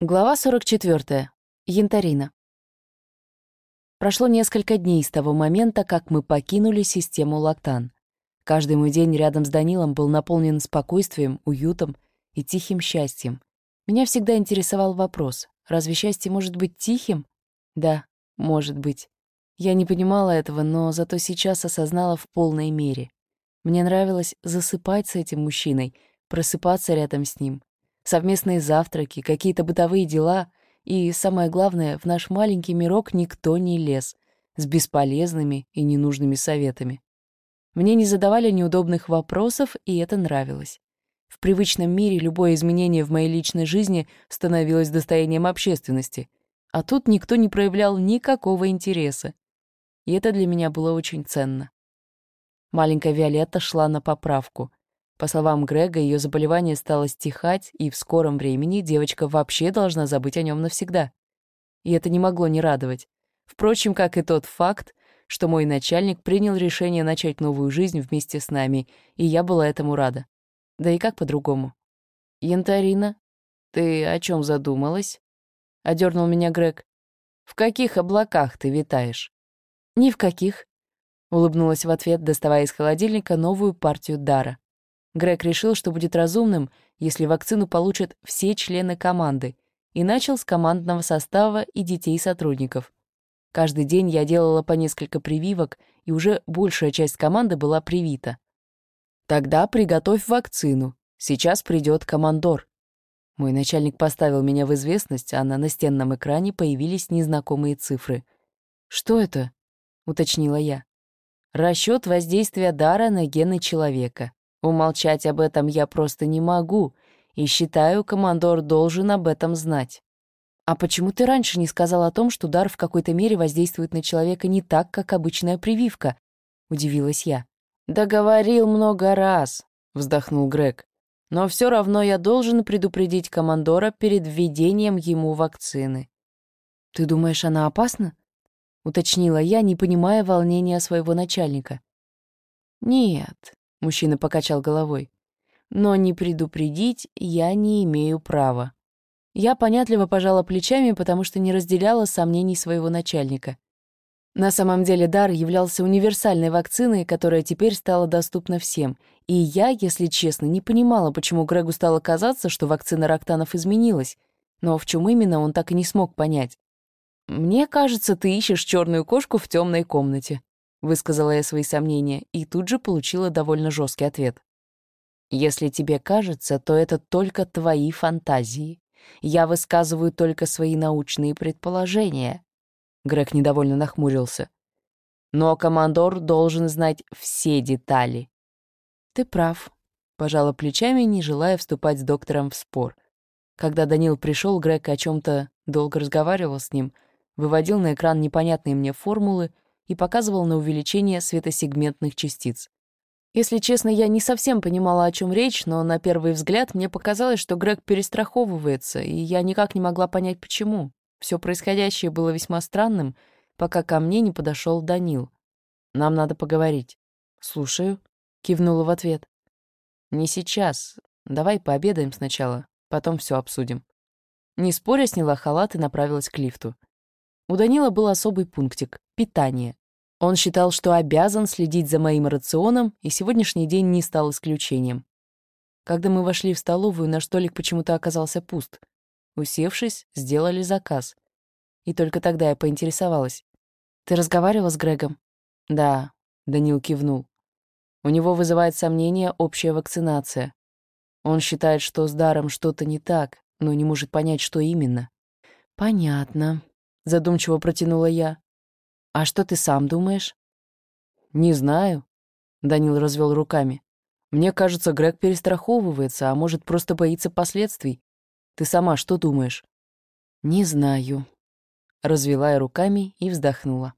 Глава 44. Янтарина. Прошло несколько дней с того момента, как мы покинули систему Лактан. Каждый мой день рядом с Данилом был наполнен спокойствием, уютом и тихим счастьем. Меня всегда интересовал вопрос, разве счастье может быть тихим? Да, может быть. Я не понимала этого, но зато сейчас осознала в полной мере. Мне нравилось засыпать с этим мужчиной, просыпаться рядом с ним, совместные завтраки, какие-то бытовые дела, и, самое главное, в наш маленький мирок никто не лез с бесполезными и ненужными советами. Мне не задавали неудобных вопросов, и это нравилось. В привычном мире любое изменение в моей личной жизни становилось достоянием общественности, а тут никто не проявлял никакого интереса. И это для меня было очень ценно. Маленькая Виолетта шла на поправку. По словам Грега, ее заболевание стало стихать, и в скором времени девочка вообще должна забыть о нем навсегда. И это не могло не радовать. Впрочем, как и тот факт, что мой начальник принял решение начать новую жизнь вместе с нами, и я была этому рада. Да и как по-другому? «Янтарина, ты о чем задумалась?» — одернул меня Грег. «В каких облаках ты витаешь?» «Ни в каких», — улыбнулась в ответ, доставая из холодильника новую партию дара. Грег решил, что будет разумным, если вакцину получат все члены команды, и начал с командного состава и детей сотрудников. Каждый день я делала по несколько прививок, и уже большая часть команды была привита. «Тогда приготовь вакцину. Сейчас придет командор». Мой начальник поставил меня в известность, а на настенном экране появились незнакомые цифры. «Что это?» — уточнила я. «Расчет воздействия дара на гены человека. Умолчать об этом я просто не могу, и считаю, командор должен об этом знать. А почему ты раньше не сказал о том, что дар в какой-то мере воздействует на человека не так, как обычная прививка? Удивилась я. Да говорил много раз, вздохнул Грег. Но все равно я должен предупредить командора перед введением ему вакцины. Ты думаешь, она опасна? уточнила я, не понимая волнения своего начальника. Нет, Мужчина покачал головой. «Но не предупредить я не имею права». Я понятливо пожала плечами, потому что не разделяла сомнений своего начальника. На самом деле дар являлся универсальной вакциной, которая теперь стала доступна всем. И я, если честно, не понимала, почему Грегу стало казаться, что вакцина Роктанов изменилась. Но в чем именно, он так и не смог понять. «Мне кажется, ты ищешь черную кошку в темной комнате», Высказала я свои сомнения и тут же получила довольно жесткий ответ. «Если тебе кажется, то это только твои фантазии. Я высказываю только свои научные предположения». Грег недовольно нахмурился. «Но командор должен знать все детали». «Ты прав», — пожала плечами, не желая вступать с доктором в спор. Когда Данил пришел, Грег о чем то долго разговаривал с ним, выводил на экран непонятные мне формулы — и показывал на увеличение светосегментных частиц. Если честно, я не совсем понимала, о чем речь, но на первый взгляд мне показалось, что Грег перестраховывается, и я никак не могла понять, почему. Все происходящее было весьма странным, пока ко мне не подошел Данил. «Нам надо поговорить». «Слушаю», — кивнула в ответ. «Не сейчас. Давай пообедаем сначала, потом все обсудим». Не споря, сняла халат и направилась к лифту. У Данила был особый пунктик — питание. Он считал, что обязан следить за моим рационом, и сегодняшний день не стал исключением. Когда мы вошли в столовую, наш столик почему-то оказался пуст. Усевшись, сделали заказ. И только тогда я поинтересовалась. «Ты разговаривал с Грегом?» «Да», — Данил кивнул. «У него вызывает сомнение общая вакцинация. Он считает, что с даром что-то не так, но не может понять, что именно». «Понятно», задумчиво протянула я. А что ты сам думаешь? Не знаю, Данил развел руками. Мне кажется, Грег перестраховывается, а может, просто боится последствий. Ты сама что думаешь? Не знаю. Развела я руками и вздохнула.